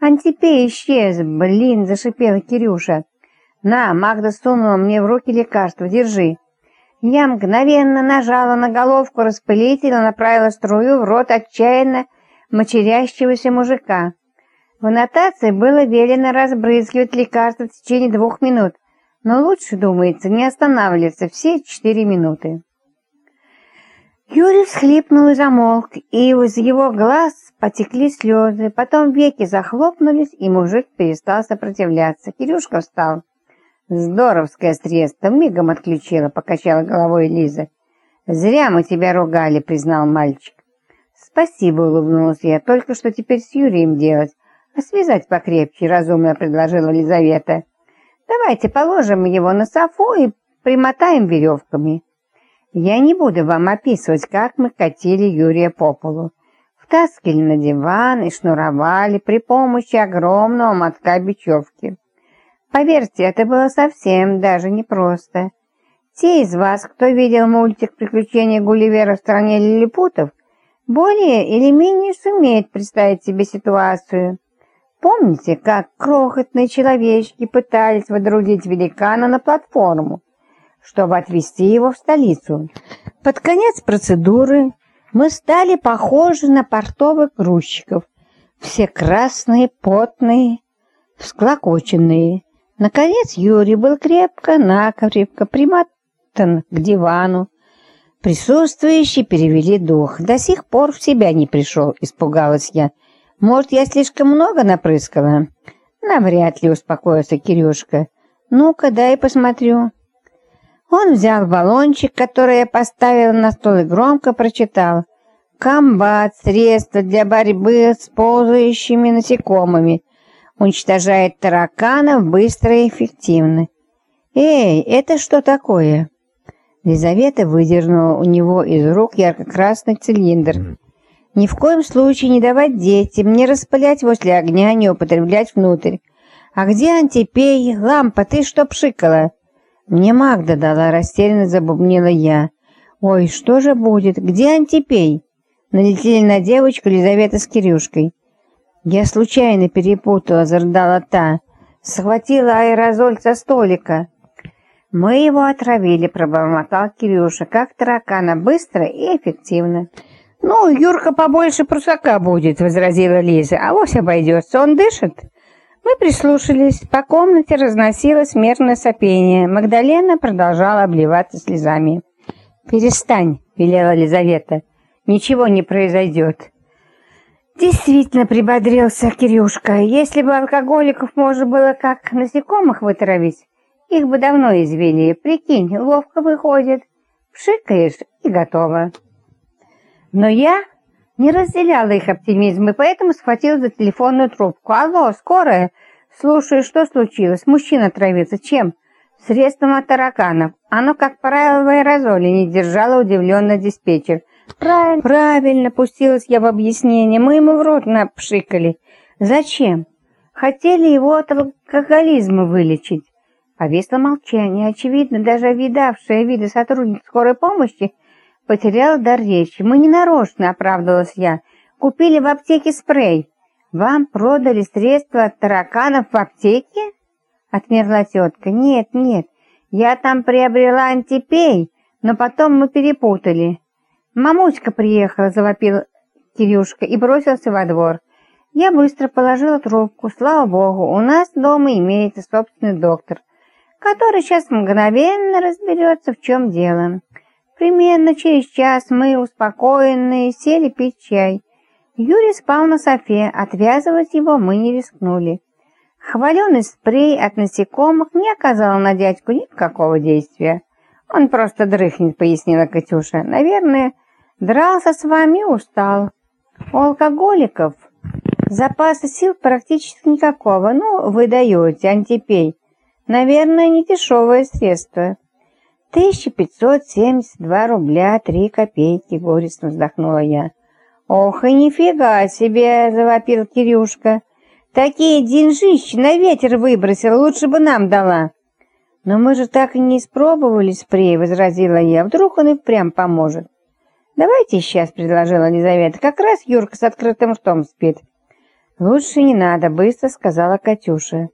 Антипей исчез, блин, зашипела Кирюша. На, Магда сунула мне в руки лекарство, держи. Я мгновенно нажала на головку распылителя, направила струю в рот отчаянно мочерящегося мужика. В аннотации было велено разбрызгивать лекарство в течение двух минут, но лучше, думается, не останавливаться все четыре минуты. Юрий всхлипнул и замолк, и из его глаз потекли слезы, потом веки захлопнулись, и мужик перестал сопротивляться. Кирюшка встал. «Здоровское средство, мигом отключила», — покачала головой Лиза. «Зря мы тебя ругали», — признал мальчик. «Спасибо», — улыбнулась я, — «только что теперь с Юрием делать?» «А связать покрепче», — разумно предложила Лизавета. «Давайте положим его на софу и примотаем веревками». Я не буду вам описывать, как мы катили Юрия по полу. Втаскивали на диван и шнуровали при помощи огромного мотка бечевки. Поверьте, это было совсем даже непросто. Те из вас, кто видел мультик «Приключения Гулливера в стране лилипутов», более или менее сумеет представить себе ситуацию. Помните, как крохотные человечки пытались водрузить великана на платформу, чтобы отвезти его в столицу? Под конец процедуры мы стали похожи на портовых грузчиков, все красные, потные, всклокоченные. Наконец Юрий был крепко-накрепко примотан к дивану. Присутствующие перевели дух. До сих пор в себя не пришел, испугалась я. Может, я слишком много напрыскала? Навряд ли успокоился Кирюшка. Ну-ка, дай посмотрю. Он взял баллончик, который я поставила на стол и громко прочитал. «Комбат – средство для борьбы с ползающими насекомыми уничтожает тараканов быстро и эффективно. «Эй, это что такое?» Лизавета выдернула у него из рук ярко-красный цилиндр. «Ни в коем случае не давать детям, не распылять возле огня, не употреблять внутрь. А где антипей? Лампа, ты что пшикала?» «Мне Магда дала», — растерянно забубнила я. «Ой, что же будет? Где антипей?» Налетели на девочку Лизавета с Кирюшкой. «Я случайно перепутала», — зарыдала та. «Схватила аэрозоль со столика». «Мы его отравили», — пробормотал Кирюша, «как таракана, быстро и эффективно». «Ну, Юрка побольше прусака будет», — возразила Лиза. «А вось обойдется, он дышит». Мы прислушались. По комнате разносилось мерное сопение. Магдалена продолжала обливаться слезами. «Перестань», — велела Лизавета. «Ничего не произойдет». Действительно прибодрился Кирюшка. Если бы алкоголиков можно было как насекомых вытравить, их бы давно извели. Прикинь, ловко выходит. Пшикаешь и готово. Но я не разделяла их оптимизм и поэтому схватила за телефонную трубку. «Алло, скорая?» «Слушай, что случилось? Мужчина травится. Чем?» «Средством от тараканов. Оно, как правило, в аэрозоле», не держала удивленно диспетчер. Правильно, правильно, пустилась я в объяснение. Мы ему в рот напшикали. Зачем? Хотели его от алкоголизма вылечить. Повисло молчание. Очевидно, даже видавшая виды сотрудник скорой помощи потеряла дар речи. Мы не нарочно, оправдывалась я. Купили в аптеке спрей. Вам продали средства от тараканов в аптеке? Отмерла тетка. Нет, нет, я там приобрела антипей, но потом мы перепутали. «Мамуська приехала!» – завопил Кирюшка и бросился во двор. Я быстро положила трубку. Слава богу, у нас дома имеется собственный доктор, который сейчас мгновенно разберется, в чем дело. Примерно через час мы, успокоенные, сели пить чай. Юрий спал на софе, отвязывать его мы не рискнули. Хваленый спрей от насекомых не оказал на дядьку никакого действия. «Он просто дрыхнет», — пояснила Катюша. «Наверное, Дрался с вами устал. У алкоголиков запаса сил практически никакого. Ну, вы даете антипей. Наверное, не дешевое средство. 1572 рубля 3 копейки, горестно вздохнула я. Ох, и нифига себе, завопил Кирюшка. Такие деньжищи на ветер выбросил, лучше бы нам дала. Но мы же так и не испробовали спрей, возразила я. Вдруг он и прям поможет. «Давайте сейчас», — предложила Елизавета. «Как раз Юрка с открытым ртом спит». «Лучше не надо», — быстро сказала Катюша.